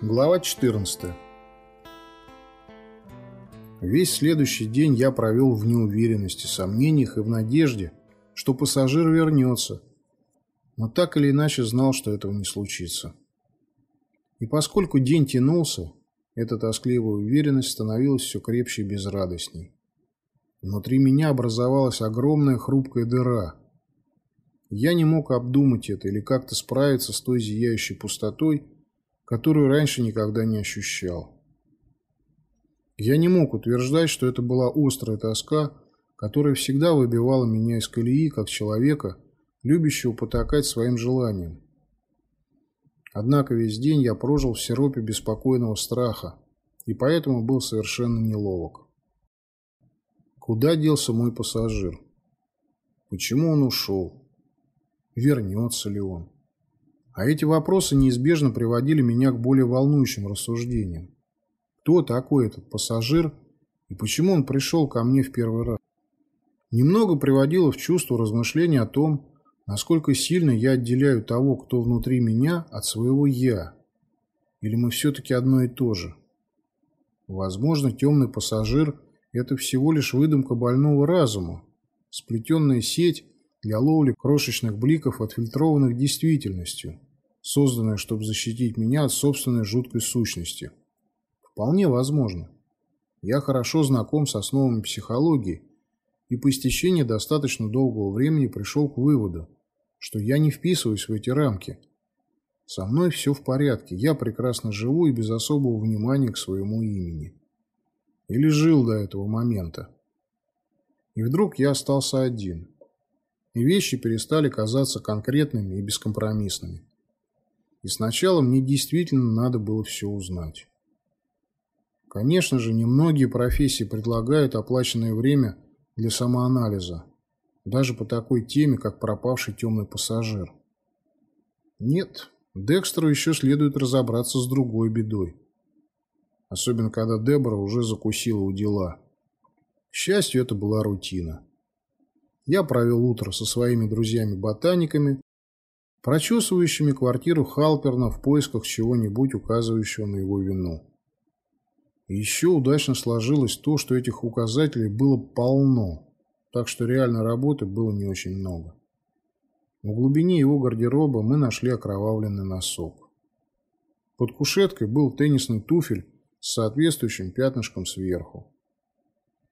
Глава 14 Весь следующий день я провел в неуверенности, сомнениях и в надежде, что пассажир вернется, но так или иначе знал, что этого не случится. И поскольку день тянулся, эта тоскливая уверенность становилась все крепче и безрадостней. Внутри меня образовалась огромная хрупкая дыра. Я не мог обдумать это или как-то справиться с той зияющей пустотой, которую раньше никогда не ощущал. Я не мог утверждать, что это была острая тоска, которая всегда выбивала меня из колеи, как человека, любящего потакать своим желаниям. Однако весь день я прожил в сиропе беспокойного страха, и поэтому был совершенно неловок. Куда делся мой пассажир? Почему он ушел? Вернется ли он? А эти вопросы неизбежно приводили меня к более волнующим рассуждениям. Кто такой этот пассажир и почему он пришел ко мне в первый раз? Немного приводило в чувство размышления о том, насколько сильно я отделяю того, кто внутри меня, от своего «я». Или мы все-таки одно и то же? Возможно, темный пассажир – это всего лишь выдумка больного разума, сплетенная сеть для ловли крошечных бликов, отфильтрованных действительностью, созданная, чтобы защитить меня от собственной жуткой сущности. Вполне возможно. Я хорошо знаком с основами психологии и по истечении достаточно долгого времени пришел к выводу, что я не вписываюсь в эти рамки. Со мной все в порядке, я прекрасно живу и без особого внимания к своему имени. Или жил до этого момента. И вдруг я остался один. И вещи перестали казаться конкретными и бескомпромиссными. И сначала мне действительно надо было все узнать. Конечно же, немногие профессии предлагают оплаченное время для самоанализа, даже по такой теме, как пропавший темный пассажир. Нет, Декстеру еще следует разобраться с другой бедой особенно когда Дебора уже закусила у дела. К счастью, это была рутина. Я провел утро со своими друзьями-ботаниками, прочесывающими квартиру Халперна в поисках чего-нибудь, указывающего на его вину. И еще удачно сложилось то, что этих указателей было полно, так что реальной работы было не очень много. В глубине его гардероба мы нашли окровавленный носок. Под кушеткой был теннисный туфель с соответствующим пятнышком сверху.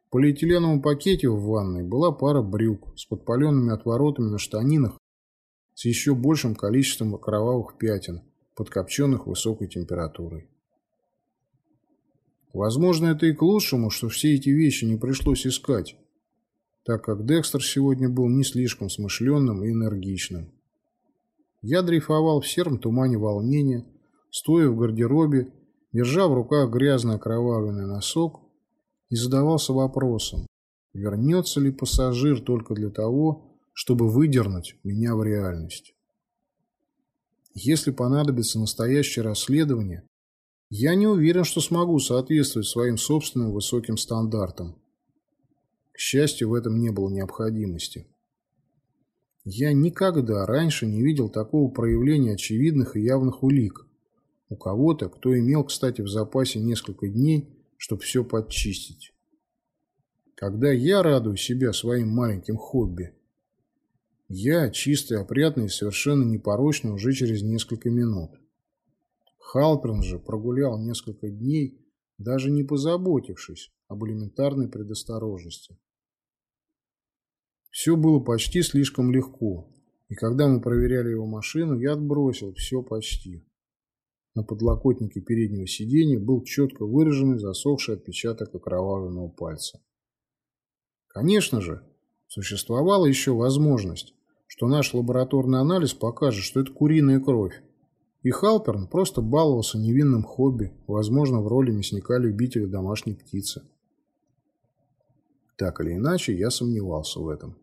В полиэтиленовом пакете в ванной была пара брюк с подпаленными отворотами на штанинах с еще большим количеством кровавых пятен, подкопченных высокой температурой. Возможно, это и к лучшему, что все эти вещи не пришлось искать, так как Декстер сегодня был не слишком смышленным и энергичным. Я дрейфовал в сером тумане волнения, стоя в гардеробе держа в руках грязно окровавленный носок, и задавался вопросом, вернется ли пассажир только для того, чтобы выдернуть меня в реальность. Если понадобится настоящее расследование, я не уверен, что смогу соответствовать своим собственным высоким стандартам. К счастью, в этом не было необходимости. Я никогда раньше не видел такого проявления очевидных и явных улик, у кого-то, кто имел, кстати, в запасе несколько дней, чтобы все подчистить. Когда я радую себя своим маленьким хобби, я чистый, опрятный и совершенно непорочный уже через несколько минут. Халперн же прогулял несколько дней, даже не позаботившись об элементарной предосторожности. Все было почти слишком легко, и когда мы проверяли его машину, я отбросил все почти. На подлокотнике переднего сиденья был четко выраженный засохший отпечаток окровавленного пальца. Конечно же, существовала еще возможность, что наш лабораторный анализ покажет, что это куриная кровь, и Халперн просто баловался невинным хобби, возможно, в роли мясника-любителя домашней птицы. Так или иначе, я сомневался в этом.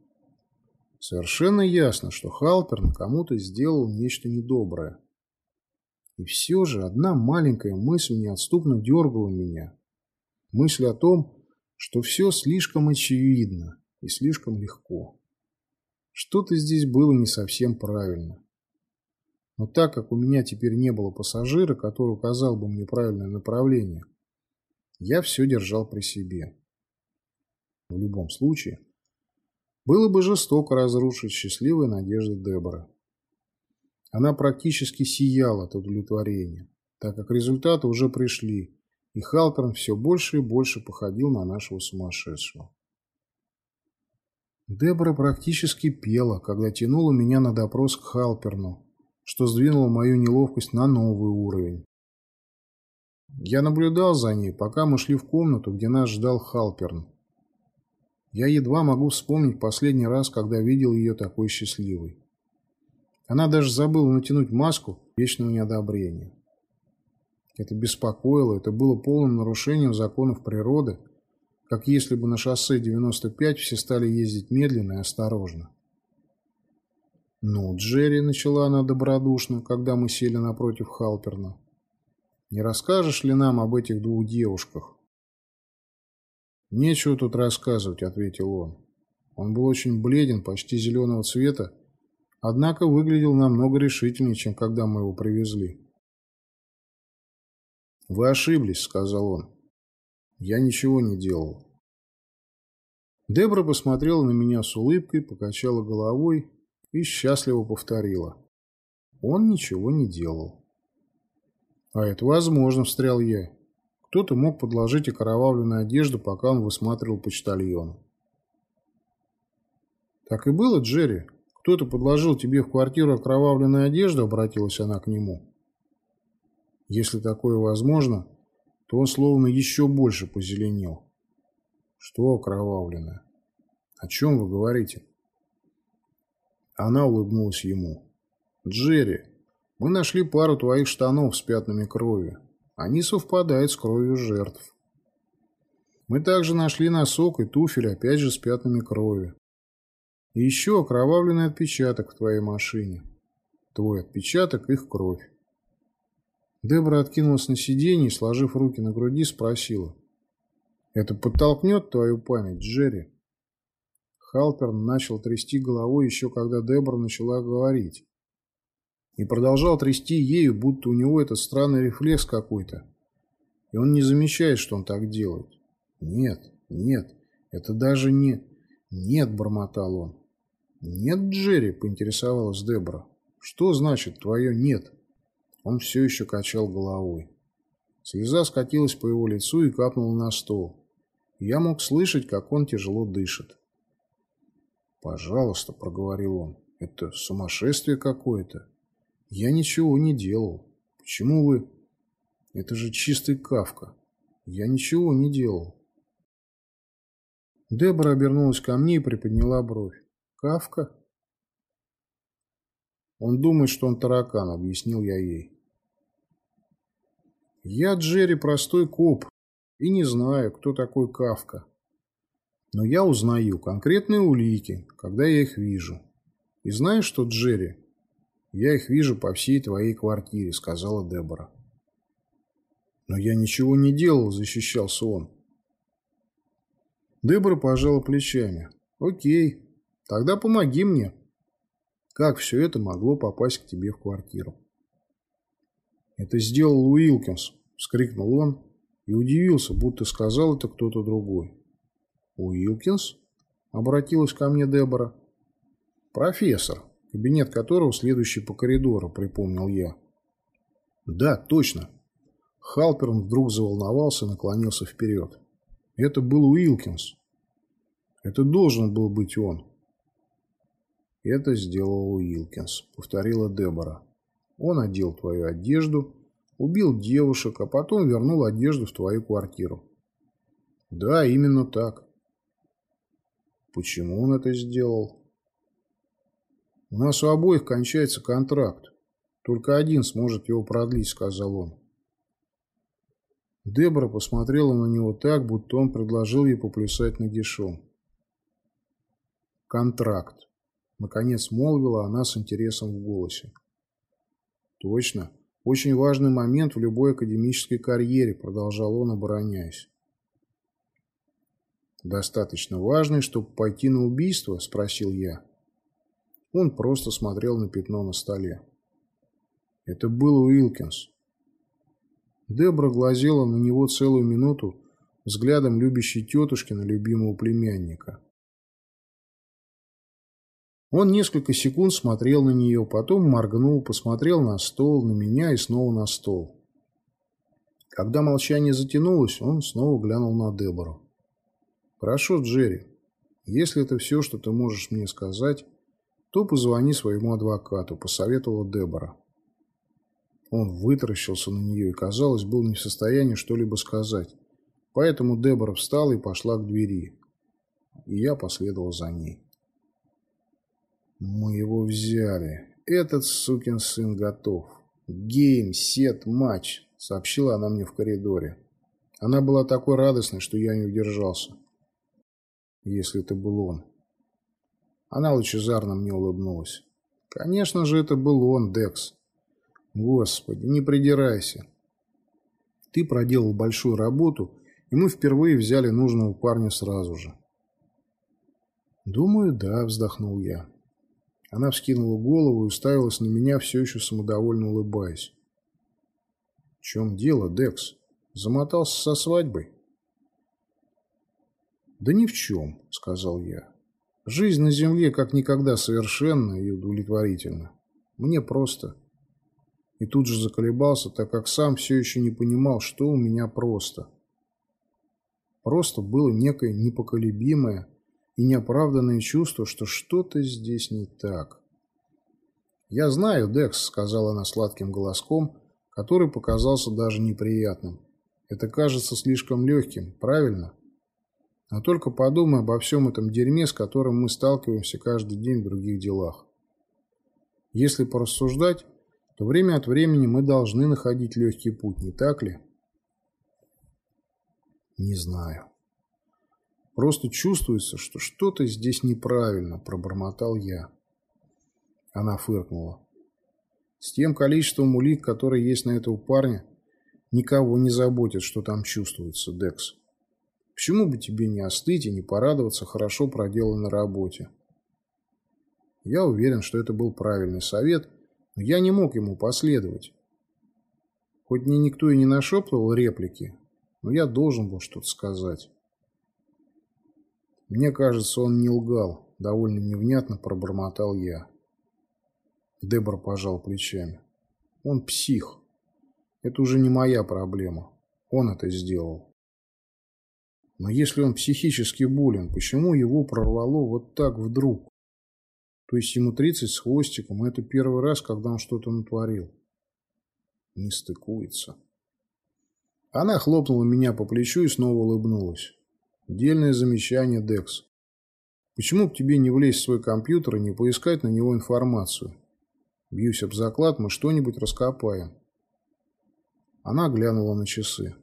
Совершенно ясно, что Халперн кому-то сделал нечто недоброе, и все же одна маленькая мысль неотступно дергала меня. Мысль о том, что все слишком очевидно и слишком легко. Что-то здесь было не совсем правильно. Но так как у меня теперь не было пассажира, который указал бы мне правильное направление, я все держал при себе. В любом случае, было бы жестоко разрушить счастливые надежды Дебора. Она практически сияла от удовлетворения, так как результаты уже пришли, и Халперн все больше и больше походил на нашего сумасшедшего. Дебора практически пела, когда тянула меня на допрос к Халперну, что сдвинуло мою неловкость на новый уровень. Я наблюдал за ней, пока мы шли в комнату, где нас ждал Халперн. Я едва могу вспомнить последний раз, когда видел ее такой счастливой. Она даже забыла натянуть маску вечного неодобрения. Это беспокоило, это было полным нарушением законов природы, как если бы на шоссе 95 все стали ездить медленно и осторожно. «Ну, Джерри», — начала она добродушно, когда мы сели напротив Халперна, — «не расскажешь ли нам об этих двух девушках?» «Нечего тут рассказывать», — ответил он. Он был очень бледен, почти зеленого цвета, однако выглядел намного решительнее, чем когда мы его привезли. «Вы ошиблись», — сказал он. «Я ничего не делал». Дебра посмотрела на меня с улыбкой, покачала головой и счастливо повторила. Он ничего не делал. «А это возможно», — встрял я. Кто-то мог подложить окровавленную одежду, пока он высматривал почтальона. «Так и было, Джерри. Кто-то подложил тебе в квартиру окровавленную одежду», — обратилась она к нему. Если такое возможно, то он словно еще больше позеленел. Что окровавленное? О чем вы говорите? Она улыбнулась ему. Джерри, мы нашли пару твоих штанов с пятнами крови. Они совпадают с кровью жертв. Мы также нашли носок и туфель, опять же с пятнами крови. И еще окровавленный отпечаток в твоей машине. Твой отпечаток – их кровь. Дебра откинулась на сиденье и, сложив руки на груди, спросила. «Это подтолкнет твою память, Джерри?» Халперн начал трясти головой еще когда Дебра начала говорить. И продолжал трясти ею, будто у него это странный рефлекс какой-то. И он не замечает, что он так делает. «Нет, нет, это даже не...» «Нет», — бормотал он. «Нет, Джерри», — поинтересовалась Дебра. «Что значит твое «нет»?» Он все еще качал головой. Слеза скатилась по его лицу и капнула на стол. Я мог слышать, как он тяжело дышит. «Пожалуйста», — проговорил он, — «это сумасшествие какое-то. Я ничего не делал. Почему вы...» «Это же чистый Кавка. Я ничего не делал». Дебора обернулась ко мне и приподняла бровь. «Кавка?» «Он думает, что он таракан», — объяснил я ей. Я, Джерри, простой коп и не знаю, кто такой Кавка. Но я узнаю конкретные улики, когда я их вижу. И знаешь что, Джерри? Я их вижу по всей твоей квартире, сказала Дебора. Но я ничего не делал, защищался он. Дебора пожала плечами. Окей, тогда помоги мне. Как все это могло попасть к тебе в квартиру? «Это сделал Уилкинс!» – вскрикнул он и удивился, будто сказал это кто-то другой. «Уилкинс?» – обратилась ко мне Дебора. «Профессор, кабинет которого следующий по коридору», – припомнил я. «Да, точно». Халперн вдруг заволновался и наклонился вперед. «Это был Уилкинс. Это должен был быть он». «Это сделал Уилкинс», — повторила Дебора. Он одел твою одежду, убил девушек, а потом вернул одежду в твою квартиру. Да, именно так. Почему он это сделал? У нас у обоих кончается контракт. Только один сможет его продлить, сказал он. Дебора посмотрела на него так, будто он предложил ей поплясать нагишом. «Контракт», — наконец молвила она с интересом в голосе. Точно. Очень важный момент в любой академической карьере, продолжал он, обороняясь. «Достаточно важный, чтобы пойти на убийство?» – спросил я. Он просто смотрел на пятно на столе. Это был Уилкинс. Дебра глазела на него целую минуту взглядом любящей тетушки на любимого племянника. Он несколько секунд смотрел на нее, потом моргнул, посмотрел на стол, на меня и снова на стол. Когда молчание затянулось, он снова глянул на Дебору. «Хорошо, Джерри, если это все, что ты можешь мне сказать, то позвони своему адвокату», – посоветовала Дебора. Он вытаращился на нее и, казалось, был не в состоянии что-либо сказать. Поэтому Дебора встала и пошла к двери. И я последовал за ней. Мы его взяли. Этот сукин сын готов. Гейм, сет, матч, сообщила она мне в коридоре. Она была такой радостной, что я не удержался. Если это был он. Она лучезарно мне улыбнулась. Конечно же, это был он, Декс. Господи, не придирайся. Ты проделал большую работу, и мы впервые взяли нужного парня сразу же. «Думаю, да», — вздохнул я. Она вскинула голову и уставилась на меня, все еще самодовольно улыбаясь. «В чем дело, Декс? Замотался со свадьбой?» «Да ни в чем», — сказал я. «Жизнь на земле как никогда совершенна и удовлетворительна. Мне просто...» И тут же заколебался, так как сам все еще не понимал, что у меня просто. Просто было некое непоколебимое и неоправданное чувство, что что-то здесь не так. «Я знаю, Декс», — сказала она сладким голоском, который показался даже неприятным. «Это кажется слишком легким, правильно?» Но только подумай обо всем этом дерьме, с которым мы сталкиваемся каждый день в других делах. Если порассуждать, то время от времени мы должны находить легкий путь, не так ли? Не знаю. Просто чувствуется, что что-то здесь неправильно, пробормотал я. Она фыркнула. С тем количеством улик, которые есть на этого парня, никого не заботит, что там чувствуется, Декс. Почему бы тебе не остыть и не порадоваться хорошо проделанной работе? Я уверен, что это был правильный совет, но я не мог ему последовать. Хоть мне никто и не нашептывал реплики, но я должен был что-то сказать. Мне кажется, он не лгал, довольно невнятно пробормотал я. Дебора пожал плечами. Он псих. Это уже не моя проблема. Он это сделал. Но если он психически болен, почему его прорвало вот так вдруг? То есть ему 30 с хвостиком, это первый раз, когда он что-то натворил. Не стыкуется. Она хлопнула меня по плечу и снова улыбнулась. Дельное замечание, Декс. Почему бы тебе не влезть в свой компьютер и не поискать на него информацию? Бьюсь об заклад, мы что-нибудь раскопаем. Она глянула на часы.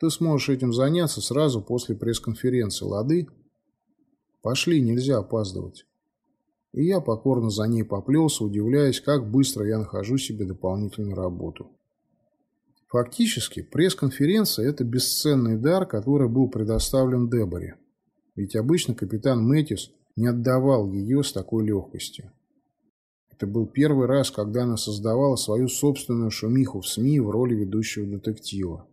Ты сможешь этим заняться сразу после пресс-конференции, лады? Пошли, нельзя опаздывать. И я покорно за ней поплелся, удивляясь, как быстро я нахожу себе дополнительную работу. Фактически, пресс-конференция – это бесценный дар, который был предоставлен Деборе. Ведь обычно капитан Мэтьюс не отдавал ее с такой легкостью. Это был первый раз, когда она создавала свою собственную шумиху в СМИ в роли ведущего детектива.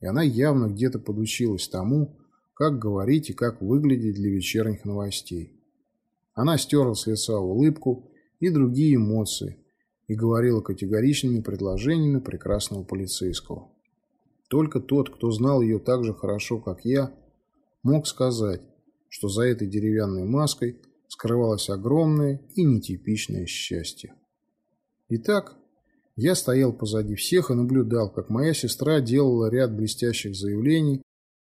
И она явно где-то подучилась тому, как говорить и как выглядеть для вечерних новостей. Она стерла с лица улыбку и другие эмоции, и говорила категоричными предложениями прекрасного полицейского. Только тот, кто знал ее так же хорошо, как я, мог сказать, что за этой деревянной маской скрывалось огромное и нетипичное счастье. Итак, я стоял позади всех и наблюдал, как моя сестра делала ряд блестящих заявлений,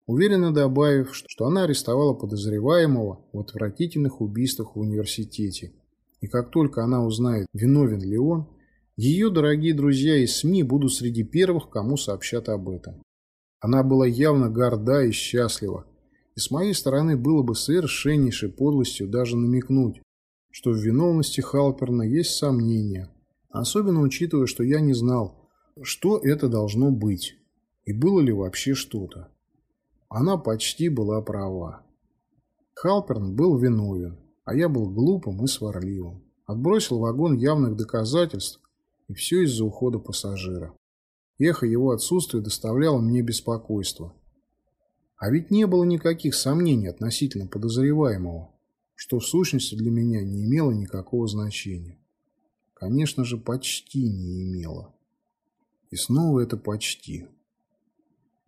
уверенно добавив, что она арестовала подозреваемого в отвратительных убийствах в университете – и как только она узнает, виновен ли он, ее дорогие друзья из СМИ будут среди первых, кому сообщат об этом. Она была явно горда и счастлива, и с моей стороны было бы совершеннейшей подлостью даже намекнуть, что в виновности Халперна есть сомнения, особенно учитывая, что я не знал, что это должно быть, и было ли вообще что-то. Она почти была права. Халперн был виновен, а я был глупым и сварливым. Отбросил вагон явных доказательств И все из-за ухода пассажира. Эхо его отсутствия доставляло мне беспокойство. А ведь не было никаких сомнений относительно подозреваемого, что в сущности для меня не имело никакого значения. Конечно же, почти не имело. И снова это почти.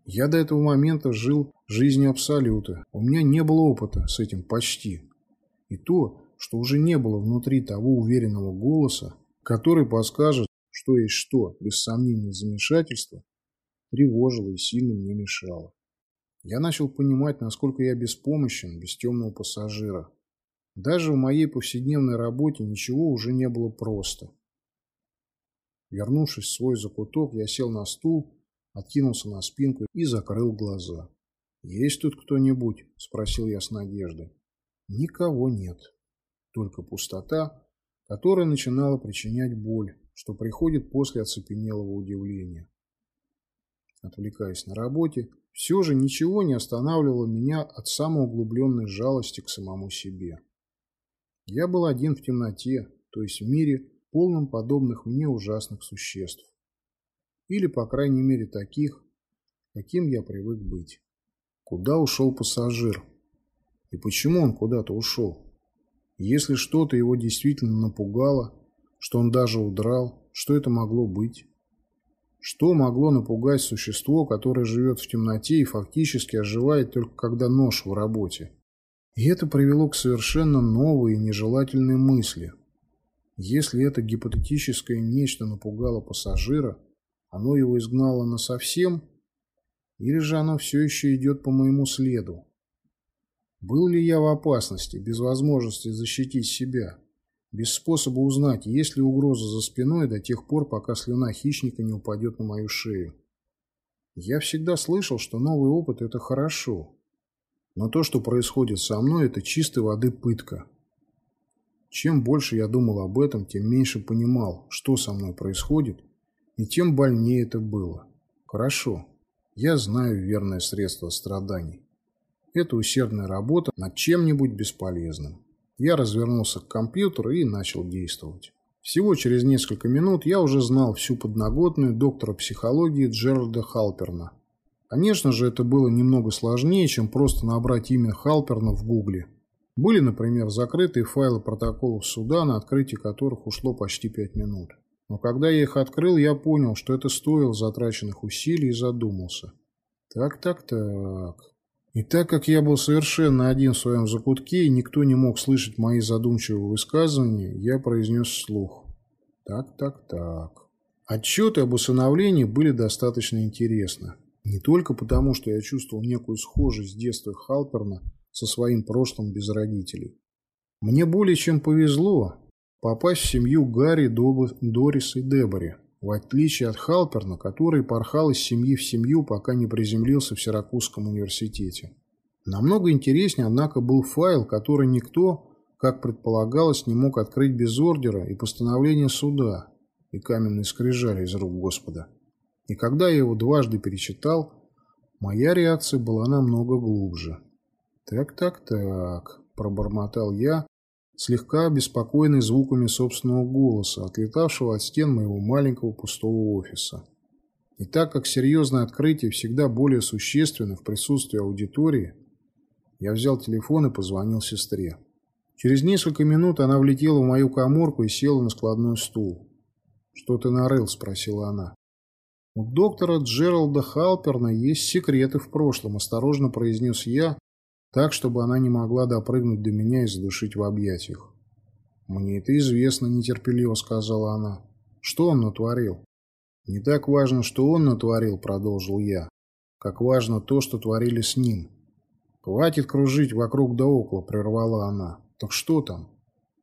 Я до этого момента жил жизнью абсолюта. У меня не было опыта с этим почти. И то, что уже не было внутри того уверенного голоса, который подскажет, что есть что, без сомнения замешательства, тревожило и сильно мне мешало. Я начал понимать, насколько я беспомощен без темного пассажира. Даже в моей повседневной работе ничего уже не было просто. Вернувшись в свой закуток, я сел на стул, откинулся на спинку и закрыл глаза. «Есть тут кто-нибудь?» – спросил я с надеждой. Никого нет. Только пустота, которая начинала причинять боль, что приходит после оцепенелого удивления. Отвлекаясь на работе, все же ничего не останавливало меня от самоуглубленной жалости к самому себе. Я был один в темноте, то есть в мире, полном подобных мне ужасных существ. Или, по крайней мере, таких, каким я привык быть. Куда ушел пассажир? И почему он куда-то ушел? Если что-то его действительно напугало, что он даже удрал, что это могло быть? Что могло напугать существо, которое живет в темноте и фактически оживает только когда нож в работе? И это привело к совершенно новой и нежелательной мысли. Если это гипотетическое нечто напугало пассажира, оно его изгнало насовсем, или же оно все еще идет по моему следу? Был ли я в опасности, без возможности защитить себя? без способа узнать, есть ли угроза за спиной до тех пор, пока слюна хищника не упадет на мою шею. Я всегда слышал, что новый опыт – это хорошо. Но то, что происходит со мной, это чистой воды пытка. Чем больше я думал об этом, тем меньше понимал, что со мной происходит, и тем больнее это было. Хорошо, я знаю верное средство страданий. Это усердная работа над чем-нибудь бесполезным. Я развернулся к компьютеру и начал действовать. Всего через несколько минут я уже знал всю подноготную доктора психологии Джерарда Халперна. Конечно же, это было немного сложнее, чем просто набрать имя Халперна в гугле. Были, например, закрытые файлы протоколов суда, на открытие которых ушло почти пять минут. Но когда я их открыл, я понял, что это стоило затраченных усилий и задумался. Так, так, так. И так как я был совершенно один в своем закутке, и никто не мог слышать мои задумчивые высказывания, я произнес вслух. Так, так, так. Отчеты об усыновлении были достаточно интересны. Не только потому, что я чувствовал некую схожесть с детства Халперна со своим прошлым без родителей. Мне более чем повезло попасть в семью Гарри, Дорис и Дебори, в отличие от Халперна, который порхал из семьи в семью, пока не приземлился в Сиракузском университете. Намного интереснее, однако, был файл, который никто, как предполагалось, не мог открыть без ордера и постановления суда и каменной скрижали из рук Господа. И когда я его дважды перечитал, моя реакция была намного глубже. «Так-так-так», – пробормотал я, слегка обеспокоенный звуками собственного голоса, отлетавшего от стен моего маленького пустого офиса. И так как серьезное открытие всегда более существенно в присутствии аудитории, я взял телефон и позвонил сестре. Через несколько минут она влетела в мою коморку и села на складной стул. «Что ты нарыл?» – спросила она. «У доктора Джералда Халперна есть секреты в прошлом», – осторожно произнес я, так, чтобы она не могла допрыгнуть до меня и задушить в объятиях. «Мне это известно», – нетерпеливо сказала она. «Что он натворил?» «Не так важно, что он натворил», – продолжил я, – «как важно то, что творили с ним». «Хватит кружить вокруг да около», – прервала она. «Так что там?»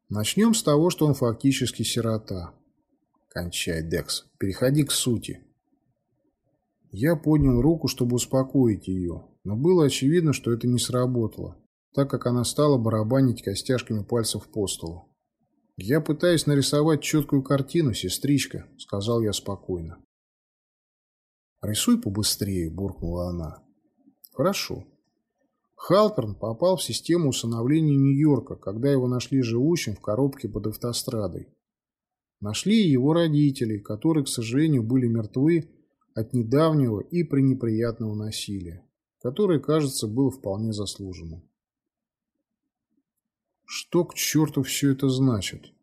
«Начнем с того, что он фактически сирота». «Кончай, Декс. Переходи к сути». Я поднял руку, чтобы успокоить ее, но было очевидно, что это не сработало, так как она стала барабанить костяшками пальцев по столу. «Я пытаюсь нарисовать четкую картину, сестричка», — сказал я спокойно. «Рисуй побыстрее», — буркнула она. «Хорошо». Халперн попал в систему усыновления Нью-Йорка, когда его нашли живущим в коробке под автострадой. Нашли его родителей, которые, к сожалению, были мертвы от недавнего и пренеприятного насилия, которое, кажется, было вполне заслуженным. Что к черту все это значит?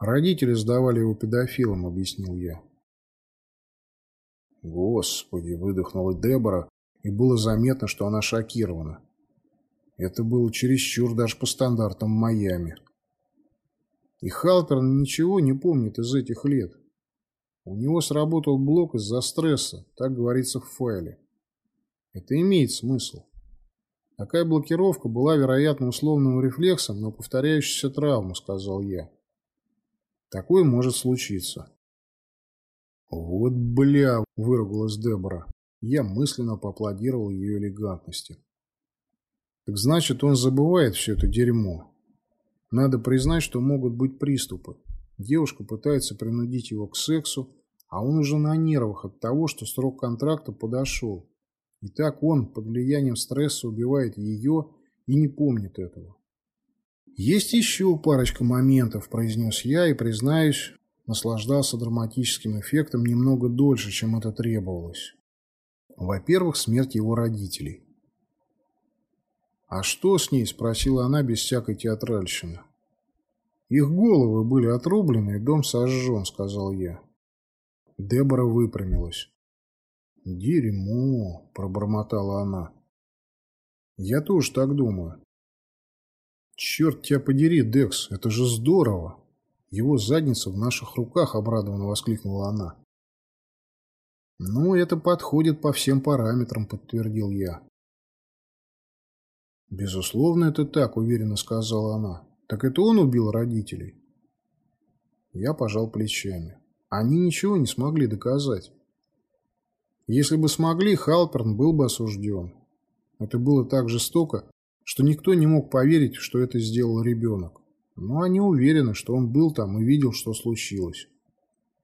Родители сдавали его педофилам, объяснил я. Господи, выдохнула Дебора, и было заметно, что она шокирована. Это было чересчур даже по стандартам Майами. И Халперн ничего не помнит из этих лет. У него сработал блок из-за стресса, так говорится в файле. Это имеет смысл. Такая блокировка была, вероятно, условным рефлексом на повторяющуюся травму, сказал я. Такое может случиться. Вот бля, выругалась Дебора. Я мысленно поаплодировал ее элегантности. Так значит, он забывает все это дерьмо. Надо признать, что могут быть приступы. Девушка пытается принудить его к сексу, а он уже на нервах от того, что срок контракта подошел. И так он под влиянием стресса убивает ее и не помнит этого. «Есть еще парочка моментов», – произнес я и, признаюсь, наслаждался драматическим эффектом немного дольше, чем это требовалось. Во-первых, смерть его родителей. «А что с ней?» – спросила она без всякой театральщины. «Их головы были отрублены, и дом сожжен», – сказал я. Дебора выпрямилась. «Дерьмо!» – пробормотала она. «Я тоже так думаю». «Черт тебя подери, Декс, это же здорово!» «Его задница в наших руках!» – обрадованно воскликнула она. «Ну, это подходит по всем параметрам», – подтвердил я. «Безусловно, это так», – уверенно сказала она. «Так это он убил родителей?» Я пожал плечами. Они ничего не смогли доказать. Если бы смогли, Халперн был бы осужден. Это было так жестоко, что никто не мог поверить, что это сделал ребенок. Но они уверены, что он был там и видел, что случилось.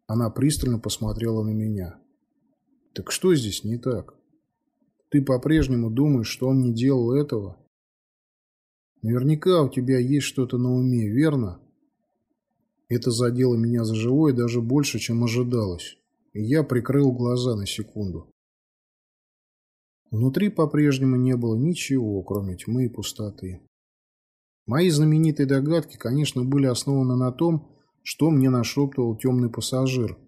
Она пристально посмотрела на меня. «Так что здесь не так? Ты по-прежнему думаешь, что он не делал этого?» «Наверняка у тебя есть что-то на уме, верно?» Это задело меня за живое даже больше, чем ожидалось и я прикрыл глаза на секунду. Внутри по-прежнему не было ничего, кроме тьмы и пустоты. Мои знаменитые догадки, конечно, были основаны на том, что мне нашептывал темный пассажир,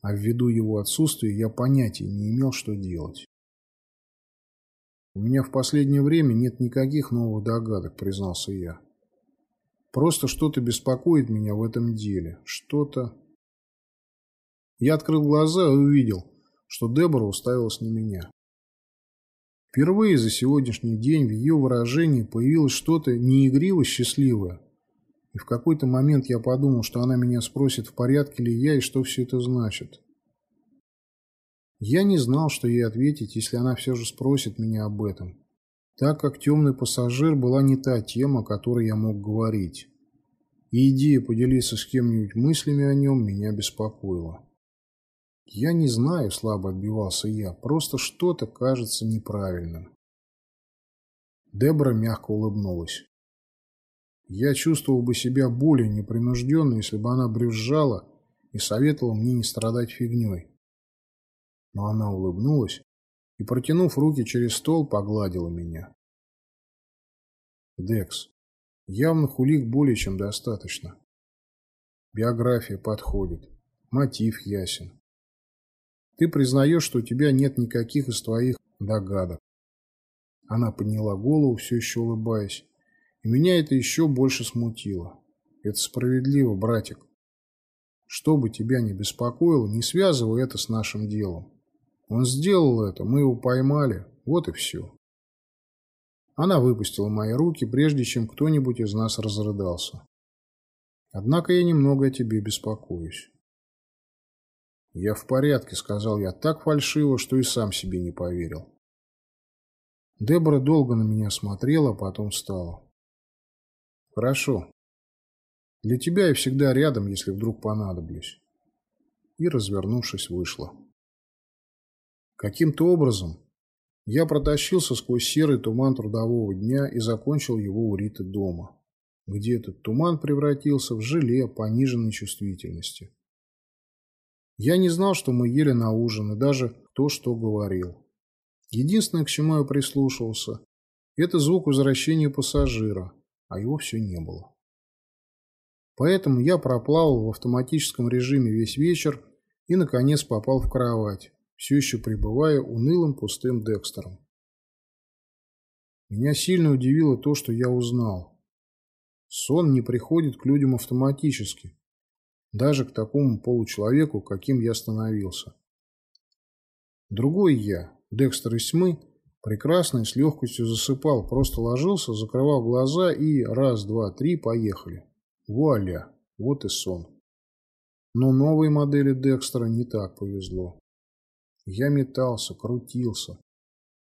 а ввиду его отсутствия я понятия не имел, что делать. «У меня в последнее время нет никаких новых догадок», — признался я. «Просто что-то беспокоит меня в этом деле. Что-то...» Я открыл глаза и увидел, что Дебора уставилась на меня. Впервые за сегодняшний день в ее выражении появилось что-то неигриво счастливое. И в какой-то момент я подумал, что она меня спросит, в порядке ли я и что все это значит. Я не знал, что ей ответить, если она все же спросит меня об этом, так как темный пассажир была не та тема, о которой я мог говорить. И идея поделиться с кем-нибудь мыслями о нем меня беспокоила. «Я не знаю», — слабо отбивался я, — «просто что-то кажется неправильным». Дебора мягко улыбнулась. Я чувствовал бы себя более непринужденно, если бы она брюзжала и советовала мне не страдать фигней. Но она улыбнулась и, протянув руки через стол, погладила меня. Декс, явных улик более чем достаточно. Биография подходит, мотив ясен. Ты признаешь, что у тебя нет никаких из твоих догадок. Она подняла голову, все еще улыбаясь. И меня это еще больше смутило. Это справедливо, братик. Что бы тебя ни беспокоило, не связывай это с нашим делом. Он сделал это, мы его поймали, вот и все. Она выпустила мои руки, прежде чем кто-нибудь из нас разрыдался. Однако я немного о тебе беспокоюсь. «Я в порядке», — сказал я так фальшиво, что и сам себе не поверил. Дебора долго на меня смотрела, а потом встала. «Хорошо. Для тебя я всегда рядом, если вдруг понадоблюсь». И, развернувшись, вышла. Каким-то образом я протащился сквозь серый туман трудового дня и закончил его у Риты дома. где этот туман превратился в желе пониженной чувствительности. Я не знал, что мы ели на ужин, и даже то, что говорил. Единственное, к чему я прислушивался, это звук возвращения пассажира, а его все не было. Поэтому я проплавал в автоматическом режиме весь вечер и, наконец, попал в кровать, все еще пребывая унылым пустым Декстером. Меня сильно удивило то, что я узнал. Сон не приходит к людям автоматически, даже к такому получеловеку, каким я становился. Другой я, Декстер из тьмы, прекрасно и с легкостью засыпал, просто ложился, закрывал глаза и раз, два, три, поехали. Вуаля, вот и сон. Но новой модели Декстера не так повезло. Я метался, крутился.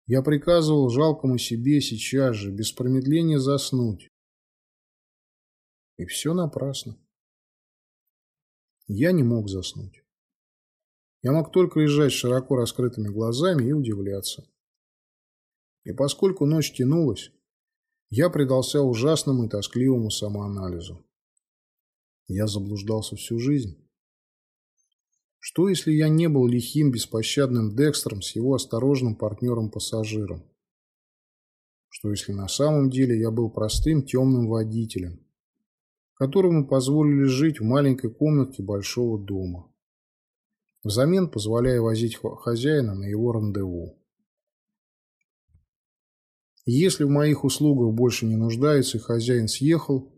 Я приказывал жалкому себе сейчас же, без промедления, заснуть. И все напрасно. Я не мог заснуть. Я мог только лежать широко раскрытыми глазами и удивляться. И поскольку ночь тянулась, я предался ужасному и тоскливому самоанализу. Я заблуждался всю жизнь. Что, если я не был лихим, беспощадным Декстером с его осторожным партнером-пассажиром? Что, если на самом деле я был простым темным водителем, которому позволили жить в маленькой комнатке большого дома, взамен позволяя возить хозяина на его рандеву? если в моих услугах больше не нуждается и хозяин съехал,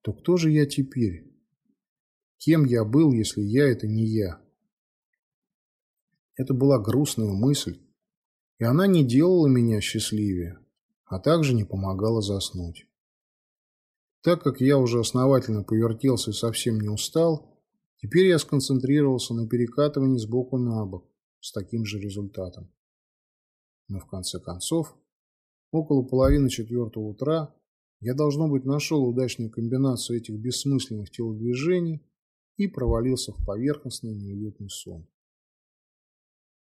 то кто же я теперь? Кем я был, если я – это не я? Это была грустная мысль, и она не делала меня счастливее, а также не помогала заснуть. Так как я уже основательно повертелся и совсем не устал, теперь я сконцентрировался на перекатывании сбоку на бок с таким же результатом. Но в конце концов, около половины четвертого утра я, должно быть, нашел удачную комбинацию этих бессмысленных телодвижений и провалился в поверхностный неуютный сон.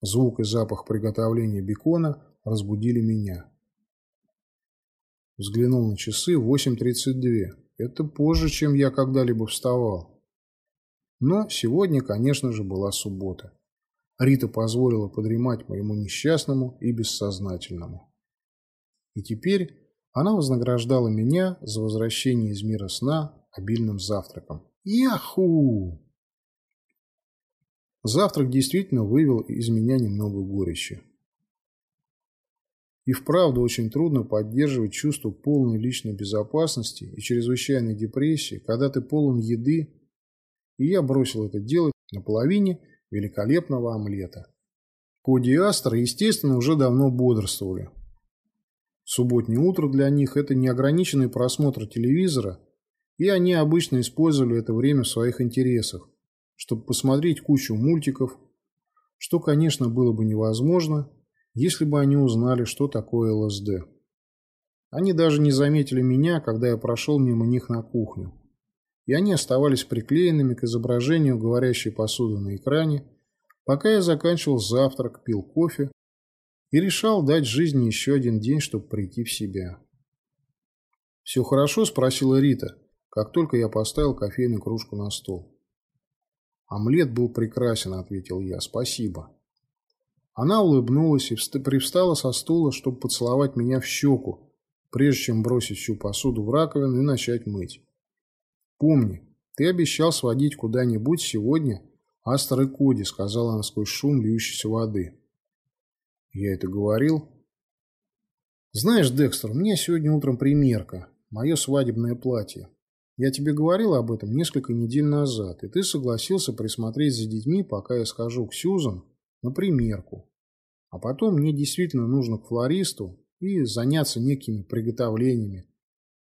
Звук и запах приготовления бекона разбудили меня. Взглянул на часы 8.32. Это позже, чем я когда-либо вставал. Но сегодня, конечно же, была суббота. Рита позволила подремать моему несчастному и бессознательному. И теперь она вознаграждала меня за возвращение из мира сна обильным завтраком. Яху! Завтрак действительно вывел из меня немного горечи. И вправду очень трудно поддерживать чувство полной личной безопасности и чрезвычайной депрессии, когда ты полон еды, и я бросил это делать на половине великолепного омлета. Коди и Астра, естественно, уже давно бодрствовали. Субботнее утро для них – это неограниченный просмотр телевизора, и они обычно использовали это время в своих интересах, чтобы посмотреть кучу мультиков, что, конечно, было бы невозможно, если бы они узнали, что такое ЛСД. Они даже не заметили меня, когда я прошел мимо них на кухню. И они оставались приклеенными к изображению говорящей посуды на экране, пока я заканчивал завтрак, пил кофе и решал дать жизни еще один день, чтобы прийти в себя. «Все хорошо?» – спросила Рита, как только я поставил кофейную кружку на стол. «Омлет был прекрасен», — ответил я. «Спасибо». Она улыбнулась и привстала со стула, чтобы поцеловать меня в щеку, прежде чем бросить всю посуду в раковину и начать мыть. «Помни, ты обещал сводить куда-нибудь сегодня Астер и Коди», — сказала она сквозь шум льющейся воды. «Я это говорил?» «Знаешь, Декстер, у меня сегодня утром примерка. Мое свадебное платье. Я тебе говорил об этом несколько недель назад, и ты согласился присмотреть за детьми, пока я схожу к Сьюзан на примерку. А потом мне действительно нужно к флористу и заняться некими приготовлениями.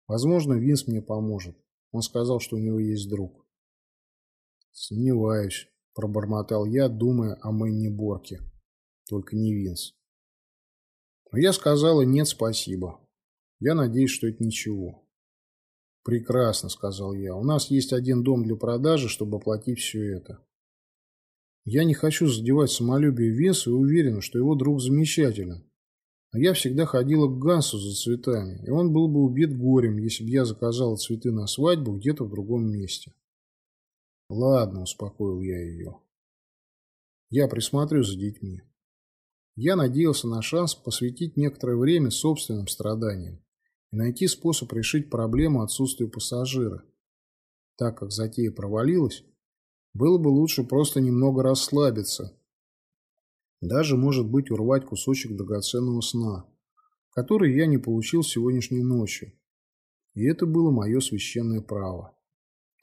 Возможно, Винс мне поможет. Он сказал, что у него есть друг. Сомневаюсь, пробормотал я, думая о Мэнни Борке. Только не Винс. Но я сказала нет, спасибо. Я надеюсь, что это ничего. «Прекрасно», — сказал я. «У нас есть один дом для продажи, чтобы оплатить все это». Я не хочу задевать самолюбие Веса и уверен, что его друг замечателен. А я всегда ходила к Гансу за цветами, и он был бы убит горем, если бы я заказала цветы на свадьбу где-то в другом месте. Ладно, успокоил я ее. Я присмотрю за детьми. Я надеялся на шанс посвятить некоторое время собственным страданиям и найти способ решить проблему отсутствия пассажира. Так как затея провалилась, было бы лучше просто немного расслабиться даже, может быть, урвать кусочек драгоценного сна, который я не получил сегодняшней ночью. И это было мое священное право.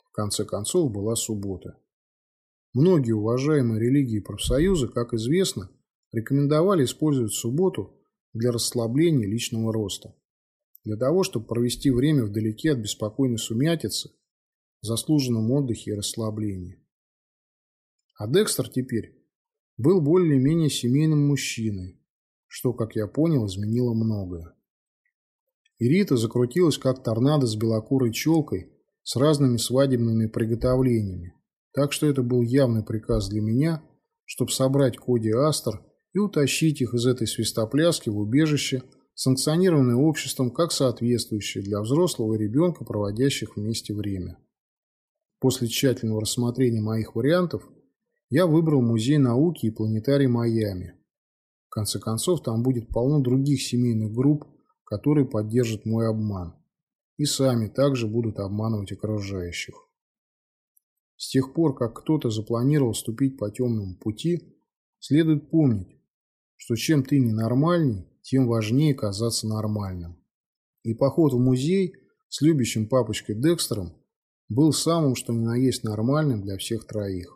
В конце концов, была суббота. Многие уважаемые религии и профсоюзы, как известно, рекомендовали использовать субботу для расслабления личного роста. Для того, чтобы провести время вдалеке от беспокойной сумятицы, заслуженном отдыхе и расслаблении. А Декстер теперь был более-менее семейным мужчиной, что, как я понял, изменило многое. И Рита закрутилась, как торнадо с белокурой челкой, с разными свадебными приготовлениями. Так что это был явный приказ для меня, чтобы собрать Коди и Астер и утащить их из этой свистопляски в убежище, санкционированное обществом как соответствующее для взрослого ребенка, проводящих вместе время. После тщательного рассмотрения моих вариантов я выбрал Музей науки и планетарий Майами. В конце концов, там будет полно других семейных групп, которые поддержат мой обман. И сами также будут обманывать окружающих. С тех пор, как кто-то запланировал ступить по темному пути, следует помнить, что чем ты ненормальней, тем важнее казаться нормальным. И поход в музей с любящим папочкой Декстером был самым, что ни на есть нормальным для всех троих.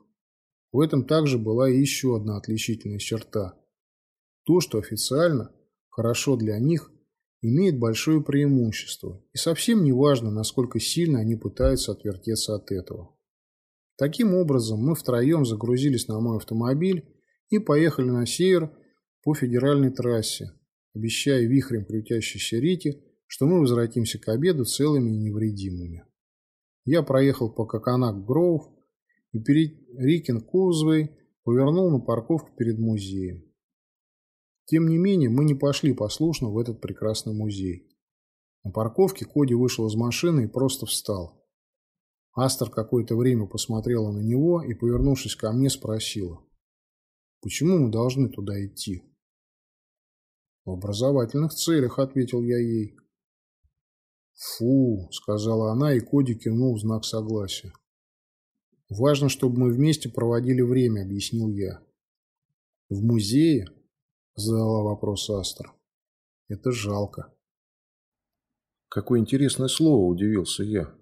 В этом также была еще одна отличительная черта. То, что официально хорошо для них, имеет большое преимущество, и совсем не важно, насколько сильно они пытаются отвертеться от этого. Таким образом, мы втроем загрузились на мой автомобиль и поехали на север по федеральной трассе, обещая вихрем крутящейся Рите, что мы возвратимся к обеду целыми и невредимыми. Я проехал по Коконак-Гроув, и перед Рикин Коузвей повернул на парковку перед музеем. Тем не менее, мы не пошли послушно в этот прекрасный музей. На парковке Коди вышел из машины и просто встал. Астер какое-то время посмотрела на него и, повернувшись ко мне, спросила. «Почему мы должны туда идти?» «В образовательных целях», — ответил я ей. «Фу», — сказала она, и Коди кивнул в знак согласия. Важно, чтобы мы вместе проводили время, объяснил я. В музее? Задала вопрос Астер. Это жалко. Какое интересное слово, удивился я.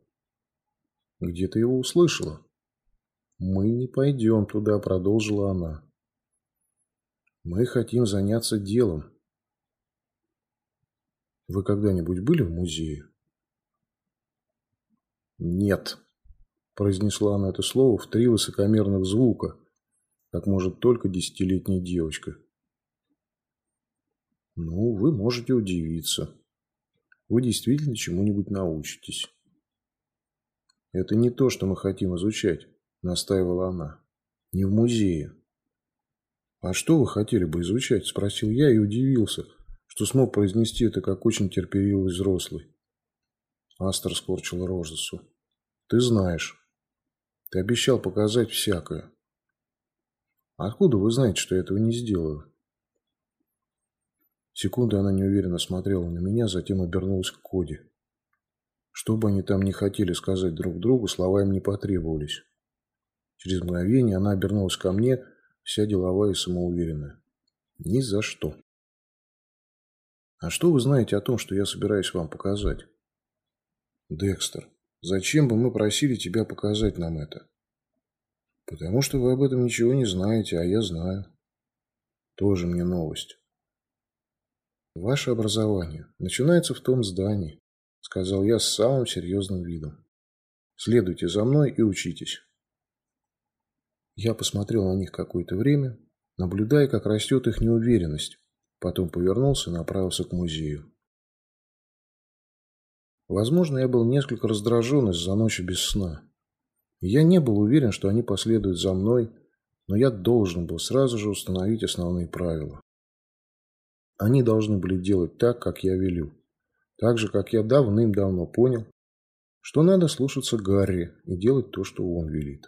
Где ты его услышала? Мы не пойдем туда, продолжила она. Мы хотим заняться делом. Вы когда-нибудь были в музее? Нет, Произнесла она это слово в три высокомерных звука, как может только десятилетняя девочка. Ну, вы можете удивиться. Вы действительно чему-нибудь научитесь. Это не то, что мы хотим изучать, настаивала она. Не в музее. А что вы хотели бы изучать? Спросил я и удивился, что смог произнести это как очень терпеливый взрослый. Астер скорчил рожицу. Ты знаешь. Ты обещал показать всякое. Откуда вы знаете, что я этого не сделаю? Секунду она неуверенно смотрела на меня, затем обернулась к Коде. Что бы они там ни хотели сказать друг другу, слова им не потребовались. Через мгновение она обернулась ко мне, вся деловая и самоуверенная. Ни за что. А что вы знаете о том, что я собираюсь вам показать? Декстер, Зачем бы мы просили тебя показать нам это? Потому что вы об этом ничего не знаете, а я знаю. Тоже мне новость. Ваше образование начинается в том здании, сказал я с самым серьезным видом. Следуйте за мной и учитесь. Я посмотрел на них какое-то время, наблюдая, как растет их неуверенность, потом повернулся и направился к музею. Возможно, я был несколько раздражен из-за ночи без сна. я не был уверен, что они последуют за мной, но я должен был сразу же установить основные правила. Они должны были делать так, как я велю. Так же, как я давным-давно понял, что надо слушаться Гарри и делать то, что он велит.